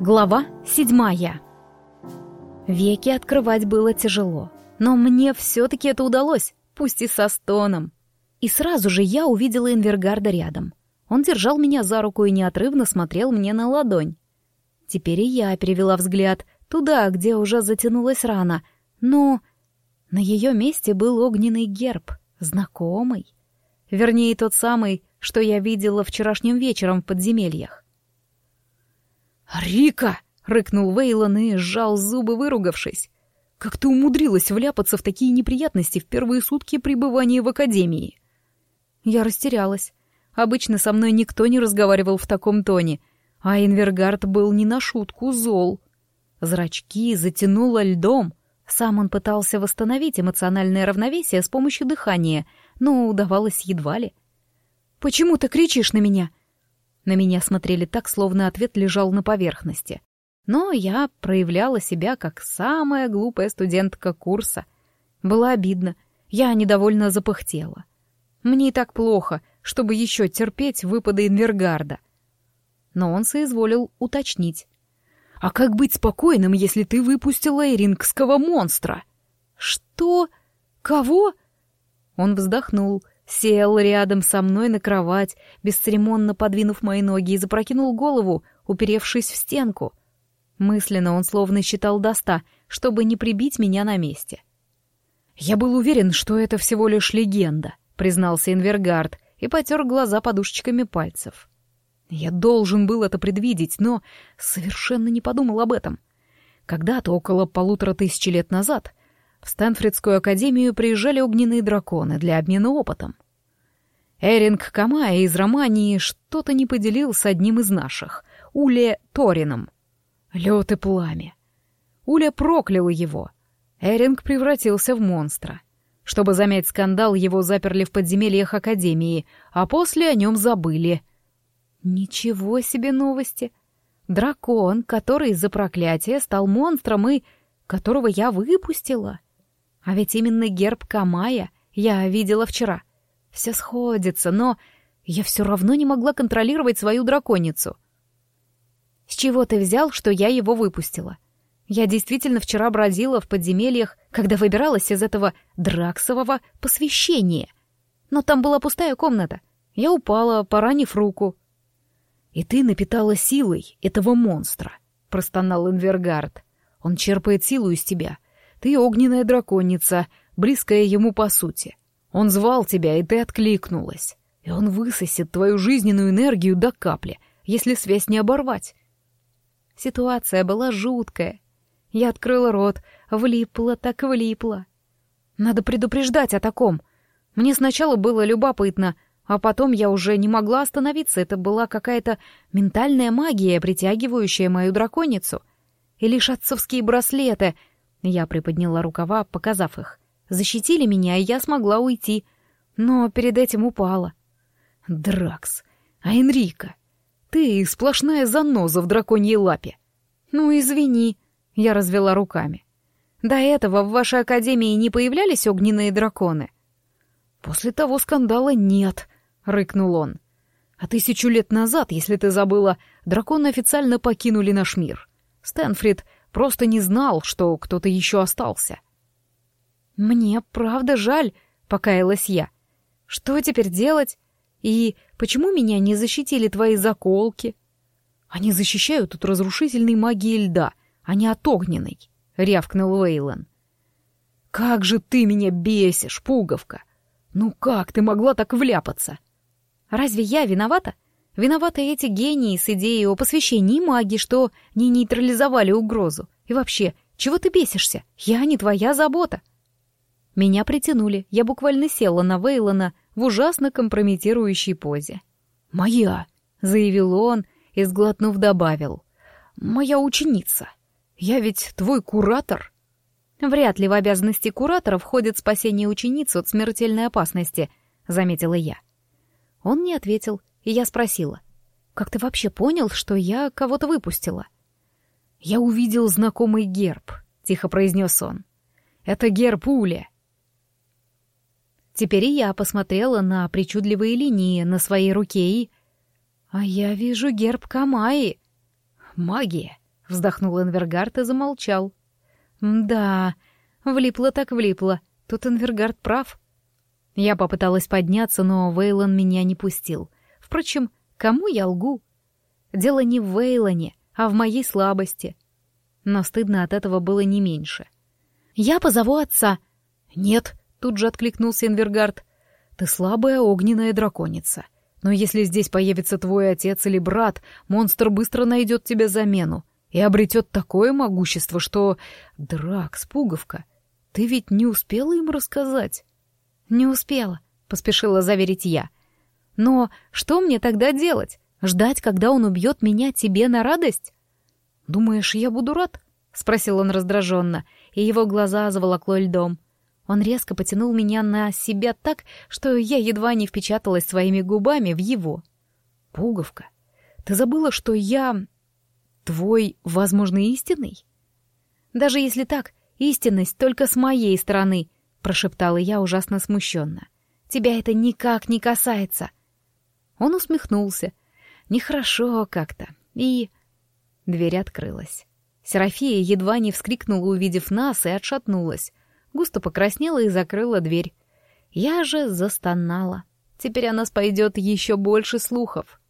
Глава седьмая. Веки открывать было тяжело, но мне все-таки это удалось, пусть и со стоном. И сразу же я увидела Инвергарда рядом. Он держал меня за руку и неотрывно смотрел мне на ладонь. Теперь и я перевела взгляд туда, где уже затянулась рана, но на ее месте был огненный герб, знакомый. Вернее, тот самый, что я видела вчерашним вечером в подземельях. «Рика!» — рыкнул Вейлон и сжал зубы, выругавшись. «Как ты умудрилась вляпаться в такие неприятности в первые сутки пребывания в Академии?» Я растерялась. Обычно со мной никто не разговаривал в таком тоне, а Инвергард был не на шутку зол. Зрачки затянуло льдом. Сам он пытался восстановить эмоциональное равновесие с помощью дыхания, но удавалось едва ли. «Почему ты кричишь на меня?» На меня смотрели так, словно ответ лежал на поверхности. Но я проявляла себя как самая глупая студентка курса. Было обидно. Я недовольно запыхтела. Мне и так плохо, чтобы еще терпеть выпады Инвергарда. Но он соизволил уточнить. «А как быть спокойным, если ты выпустила эрингского монстра?» «Что? Кого?» Он вздохнул — Сел рядом со мной на кровать, бесцеремонно подвинув мои ноги и запрокинул голову, уперевшись в стенку. Мысленно он словно считал до ста, чтобы не прибить меня на месте. «Я был уверен, что это всего лишь легенда», — признался Инвергард и потер глаза подушечками пальцев. «Я должен был это предвидеть, но совершенно не подумал об этом. Когда-то, около полутора тысячи лет назад, в Стэнфордскую академию приезжали огненные драконы для обмена опытом. Эринг Камая из Романии что-то не поделил с одним из наших, Уле Торином. Лед и пламя. Уля проклял его. Эринг превратился в монстра. Чтобы замять скандал, его заперли в подземельях Академии, а после о нем забыли. Ничего себе новости! Дракон, который из-за проклятия стал монстром и которого я выпустила. А ведь именно герб Камая я видела вчера. Все сходится, но я все равно не могла контролировать свою драконицу. С чего ты взял, что я его выпустила? Я действительно вчера бродила в подземельях, когда выбиралась из этого драксового посвящения. Но там была пустая комната. Я упала, поранив руку. «И ты напитала силой этого монстра», — простонал Инвергард. «Он черпает силу из тебя, ты огненная драконица, близкая ему по сути. Он звал тебя, и ты откликнулась. И он высосет твою жизненную энергию до капли, если связь не оборвать. Ситуация была жуткая. Я открыла рот, влипла так влипла. Надо предупреждать о таком. Мне сначала было любопытно, а потом я уже не могла остановиться. Это была какая-то ментальная магия, притягивающая мою драконицу. И лишь отцовские браслеты — я приподняла рукава, показав их. Защитили меня, и я смогла уйти. Но перед этим упала. Дракс, а Энрика, ты сплошная заноза в драконьей лапе. Ну, извини, я развела руками. До этого в вашей академии не появлялись огненные драконы? После того скандала нет, рыкнул он. А тысячу лет назад, если ты забыла, драконы официально покинули наш мир. Стэнфрид Просто не знал, что кто-то еще остался. «Мне правда жаль», — покаялась я. «Что теперь делать? И почему меня не защитили твои заколки?» «Они защищают от разрушительной магии льда, а не от огненной», — рявкнул Вейлон. «Как же ты меня бесишь, пуговка! Ну как ты могла так вляпаться?» «Разве я виновата?» Виноваты эти гении с идеей о посвящении магии, что не нейтрализовали угрозу. И вообще, чего ты бесишься? Я не твоя забота. Меня притянули, я буквально села на Вейлона в ужасно компрометирующей позе. «Моя», — заявил он и, сглотнув, добавил. «Моя ученица. Я ведь твой куратор». «Вряд ли в обязанности куратора входит спасение ученицы от смертельной опасности», — заметила я. Он не ответил, и я спросила, «Как ты вообще понял, что я кого-то выпустила?» «Я увидел знакомый герб», — тихо произнес он. «Это герб Уля». Теперь я посмотрела на причудливые линии на своей руке и... А я вижу герб Камаи. Магия, — вздохнул Энвергард и замолчал. «Да, влипло так влипло. Тут Энвергард прав». Я попыталась подняться, но Вейлон меня не пустил. Впрочем, кому я лгу? Дело не в Вейлоне, а в моей слабости. Но стыдно от этого было не меньше. «Я позову отца». «Нет», — тут же откликнулся Энвергард. «Ты слабая огненная драконица. Но если здесь появится твой отец или брат, монстр быстро найдет тебе замену и обретет такое могущество, что... Дракс, пуговка, ты ведь не успела им рассказать?» «Не успела», — поспешила заверить я. «Но что мне тогда делать? Ждать, когда он убьет меня тебе на радость?» «Думаешь, я буду рад?» — спросил он раздраженно, и его глаза заволокло льдом. Он резко потянул меня на себя так, что я едва не впечаталась своими губами в его. «Пуговка, ты забыла, что я... твой, возможно, истинный?» «Даже если так, истинность только с моей стороны», — прошептала я ужасно смущенно. «Тебя это никак не касается». Он усмехнулся. Нехорошо как-то. И... Дверь открылась. Серафия едва не вскрикнула, увидев нас, и отшатнулась. Густо покраснела и закрыла дверь. Я же застонала. Теперь о нас пойдет еще больше слухов.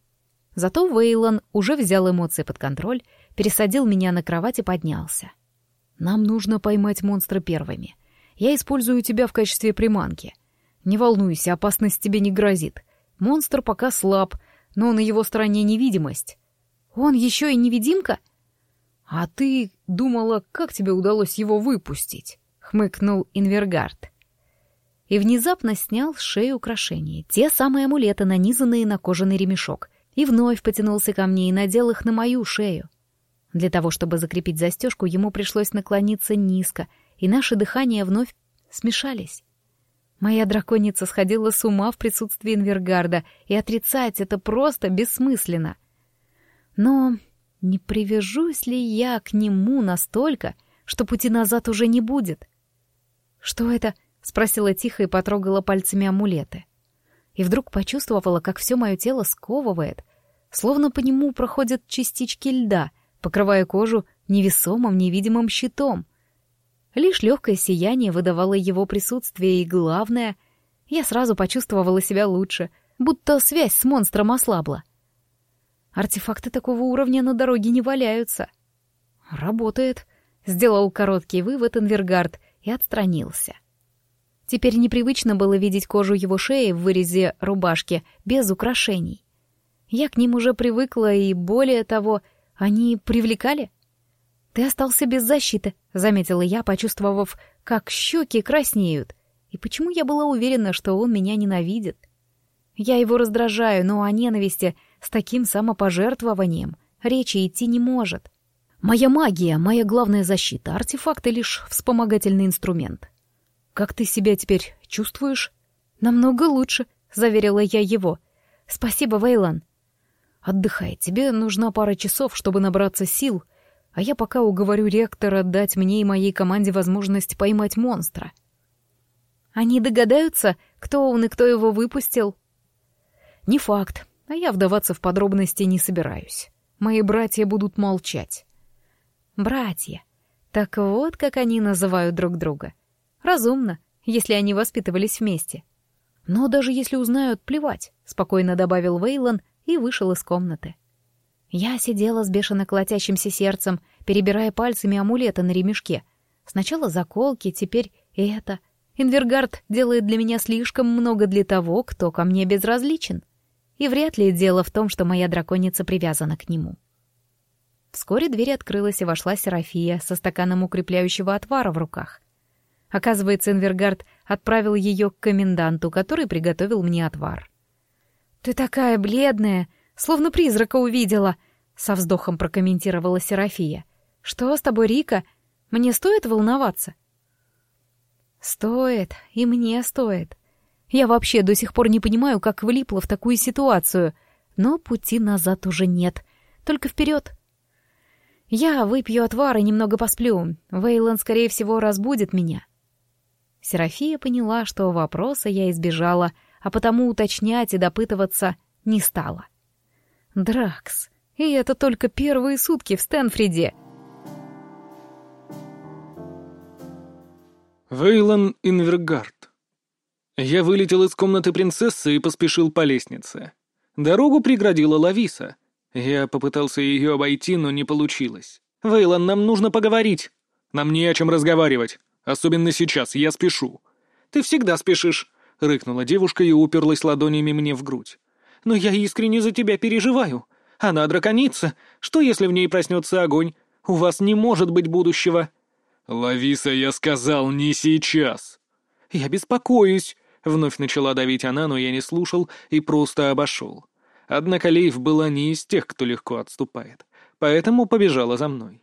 Зато Вейлон уже взял эмоции под контроль, пересадил меня на кровать и поднялся. «Нам нужно поймать монстра первыми. Я использую тебя в качестве приманки. Не волнуйся, опасность тебе не грозит. Монстр пока слаб, но на его стороне невидимость. Он еще и невидимка? А ты думала, как тебе удалось его выпустить? Хмыкнул Инвергард. И внезапно снял с шеи украшения, те самые амулеты, нанизанные на кожаный ремешок, и вновь потянулся ко мне и надел их на мою шею. Для того, чтобы закрепить застежку, ему пришлось наклониться низко, и наши дыхания вновь смешались. Моя драконица сходила с ума в присутствии Инвергарда, и отрицать это просто бессмысленно. Но не привяжусь ли я к нему настолько, что пути назад уже не будет? «Что это?» — спросила тихо и потрогала пальцами амулеты. И вдруг почувствовала, как все мое тело сковывает, словно по нему проходят частички льда, покрывая кожу невесомым невидимым щитом — Лишь легкое сияние выдавало его присутствие, и главное, я сразу почувствовала себя лучше, будто связь с монстром ослабла. Артефакты такого уровня на дороге не валяются. «Работает», — сделал короткий вывод Инвергард и отстранился. Теперь непривычно было видеть кожу его шеи в вырезе рубашки без украшений. Я к ним уже привыкла, и более того, они привлекали. «Ты остался без защиты», — заметила я, почувствовав, как щеки краснеют. И почему я была уверена, что он меня ненавидит? Я его раздражаю, но о ненависти с таким самопожертвованием речи идти не может. Моя магия — моя главная защита, артефакты — лишь вспомогательный инструмент. Как ты себя теперь чувствуешь? Намного лучше, — заверила я его. Спасибо, Вейлан. Отдыхай, тебе нужна пара часов, чтобы набраться сил — а я пока уговорю ректора дать мне и моей команде возможность поймать монстра. Они догадаются, кто он и кто его выпустил? Не факт, а я вдаваться в подробности не собираюсь. Мои братья будут молчать. Братья. Так вот, как они называют друг друга. Разумно, если они воспитывались вместе. Но даже если узнают, плевать, спокойно добавил Вейлон и вышел из комнаты. Я сидела с бешено колотящимся сердцем, перебирая пальцами амулеты на ремешке. Сначала заколки, теперь это. Инвергард делает для меня слишком много для того, кто ко мне безразличен. И вряд ли дело в том, что моя драконица привязана к нему. Вскоре дверь открылась, и вошла Серафия со стаканом укрепляющего отвара в руках. Оказывается, Инвергард отправил ее к коменданту, который приготовил мне отвар. «Ты такая бледная!» Словно призрака увидела, — со вздохом прокомментировала Серафия. Что с тобой, Рика? Мне стоит волноваться? Стоит, и мне стоит. Я вообще до сих пор не понимаю, как влипла в такую ситуацию, но пути назад уже нет, только вперед. Я выпью отвар и немного посплю. Вейлон, скорее всего, разбудит меня. Серафия поняла, что вопроса я избежала, а потому уточнять и допытываться не стала. — Дракс. И это только первые сутки в Стэнфриде. Вейлон Инвергард. Я вылетел из комнаты принцессы и поспешил по лестнице. Дорогу преградила Лависа. Я попытался ее обойти, но не получилось. «Вейлон, нам нужно поговорить!» «Нам не о чем разговаривать. Особенно сейчас, я спешу». «Ты всегда спешишь», — рыкнула девушка и уперлась ладонями мне в грудь. «Но я искренне за тебя переживаю. Она драконица. Что, если в ней проснется огонь? У вас не может быть будущего». «Лависа, я сказал, не сейчас!» «Я беспокоюсь», — вновь начала давить она, но я не слушал и просто обошел. Однако Лейв была не из тех, кто легко отступает, поэтому побежала за мной.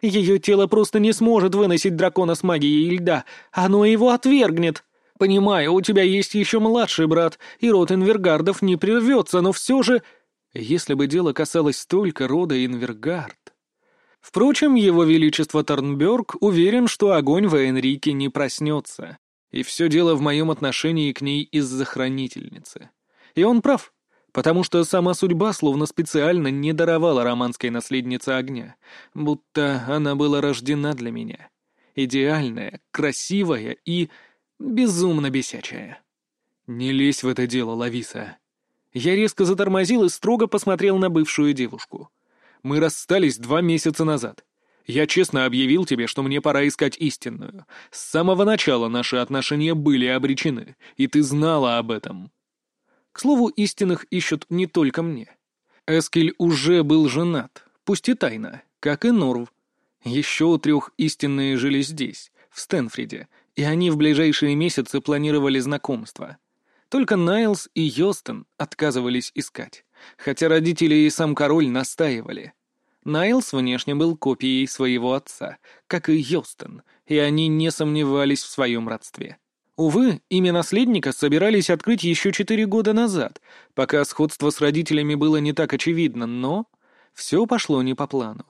Ее тело просто не сможет выносить дракона с магией льда, оно его отвергнет. Понимаю, у тебя есть еще младший брат, и род Инвергардов не прервется, но все же... Если бы дело касалось только рода Инвергард... Впрочем, его величество Торнберг уверен, что огонь в Энрике не проснется. И все дело в моем отношении к ней из-за хранительницы. И он прав, потому что сама судьба словно специально не даровала романской наследнице огня, будто она была рождена для меня. Идеальная, красивая и безумно бесячая. «Не лезь в это дело, Лависа». Я резко затормозил и строго посмотрел на бывшую девушку. Мы расстались два месяца назад. Я честно объявил тебе, что мне пора искать истинную. С самого начала наши отношения были обречены, и ты знала об этом. К слову, истинных ищут не только мне. Эскель уже был женат, пусть и тайно, как и Норв. Еще трех истинные жили здесь, в Стэнфриде, и они в ближайшие месяцы планировали знакомство. Только Найлз и Йостон отказывались искать, хотя родители и сам король настаивали. Найлс внешне был копией своего отца, как и Йостон, и они не сомневались в своем родстве. Увы, имя наследника собирались открыть еще четыре года назад, пока сходство с родителями было не так очевидно, но все пошло не по плану.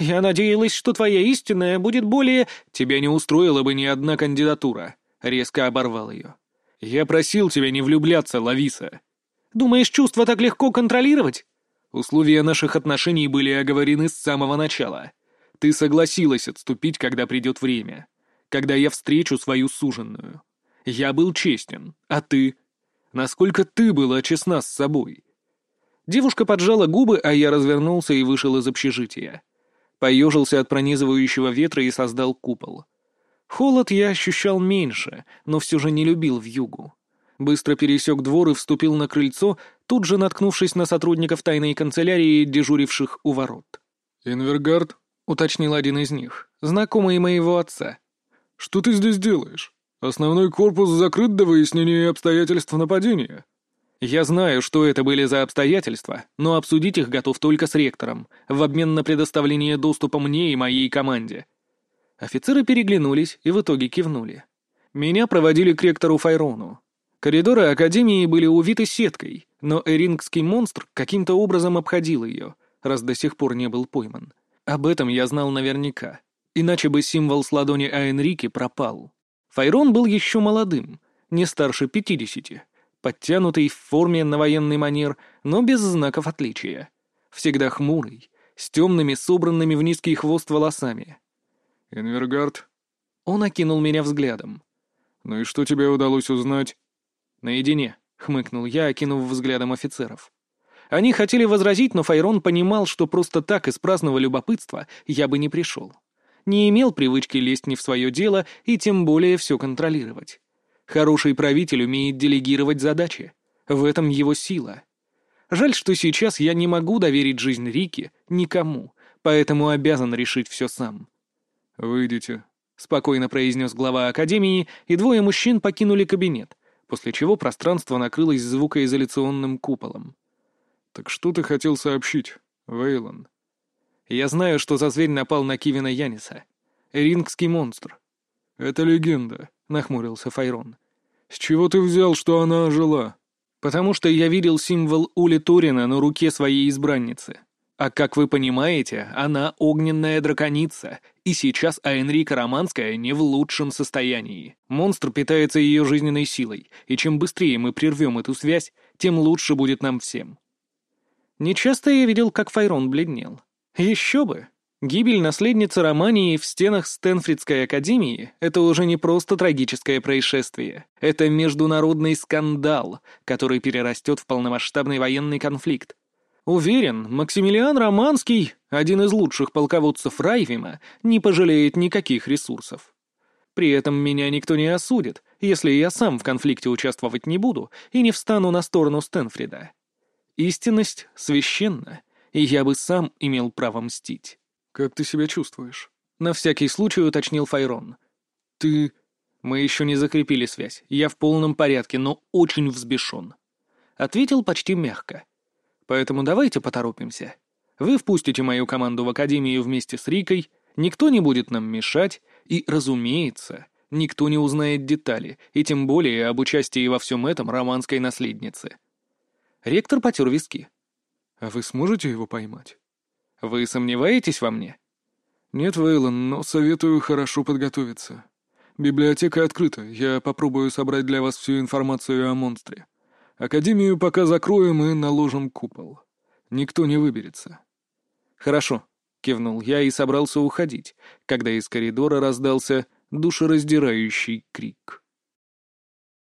«Я надеялась, что твоя истинная будет более...» «Тебя не устроила бы ни одна кандидатура», — резко оборвал ее. «Я просил тебя не влюбляться, Лависа». «Думаешь, чувства так легко контролировать?» Условия наших отношений были оговорены с самого начала. Ты согласилась отступить, когда придет время. Когда я встречу свою суженную. Я был честен, а ты? Насколько ты была честна с собой?» Девушка поджала губы, а я развернулся и вышел из общежития. Поежился от пронизывающего ветра и создал купол. Холод я ощущал меньше, но все же не любил в югу. Быстро пересек двор и вступил на крыльцо, тут же наткнувшись на сотрудников тайной канцелярии, дежуривших у ворот. «Инвергард?» — уточнил один из них, знакомый моего отца. «Что ты здесь делаешь? Основной корпус закрыт до выяснения обстоятельств нападения». «Я знаю, что это были за обстоятельства, но обсудить их готов только с ректором, в обмен на предоставление доступа мне и моей команде». Офицеры переглянулись и в итоге кивнули. Меня проводили к ректору Файрону. Коридоры Академии были увиты сеткой, но эрингский монстр каким-то образом обходил ее, раз до сих пор не был пойман. Об этом я знал наверняка. Иначе бы символ с ладони Аэнрике пропал. Файрон был еще молодым, не старше пятидесяти, подтянутый в форме на военный манер, но без знаков отличия. Всегда хмурый, с темными, собранными в низкий хвост волосами. «Инвергард?» Он окинул меня взглядом. «Ну и что тебе удалось узнать?» «Наедине», — хмыкнул я, окинув взглядом офицеров. Они хотели возразить, но Файрон понимал, что просто так из праздного любопытства я бы не пришел. Не имел привычки лезть не в свое дело и тем более все контролировать. Хороший правитель умеет делегировать задачи. В этом его сила. Жаль, что сейчас я не могу доверить жизнь Рики никому, поэтому обязан решить все сам. «Выйдите», — спокойно произнес глава Академии, и двое мужчин покинули кабинет, после чего пространство накрылось звукоизоляционным куполом. «Так что ты хотел сообщить, Вейлон?» «Я знаю, что за зверь напал на Кивина Яниса. Рингский монстр». «Это легенда», — нахмурился Файрон. «С чего ты взял, что она ожила?» «Потому что я видел символ Ули Турина на руке своей избранницы. А как вы понимаете, она огненная драконица, и сейчас Аэнрика Романская не в лучшем состоянии. Монстр питается ее жизненной силой, и чем быстрее мы прервем эту связь, тем лучше будет нам всем. Нечасто я видел, как Файрон бледнел. Еще бы! Гибель наследницы Романии в стенах Стэнфридской академии — это уже не просто трагическое происшествие. Это международный скандал, который перерастет в полномасштабный военный конфликт. Уверен, Максимилиан Романский, один из лучших полководцев Райвима, не пожалеет никаких ресурсов. При этом меня никто не осудит, если я сам в конфликте участвовать не буду и не встану на сторону Стэнфрида. Истинность священна, и я бы сам имел право мстить. «Как ты себя чувствуешь?» — на всякий случай уточнил Файрон. «Ты...» «Мы еще не закрепили связь. Я в полном порядке, но очень взбешен». Ответил почти мягко. «Поэтому давайте поторопимся. Вы впустите мою команду в Академию вместе с Рикой, никто не будет нам мешать, и, разумеется, никто не узнает детали, и тем более об участии во всем этом романской наследницы». Ректор потер виски. «А вы сможете его поймать?» Вы сомневаетесь во мне? Нет, Вейлон, но советую хорошо подготовиться. Библиотека открыта, я попробую собрать для вас всю информацию о монстре. Академию пока закроем и наложим купол. Никто не выберется. Хорошо, кивнул я и собрался уходить, когда из коридора раздался душераздирающий крик.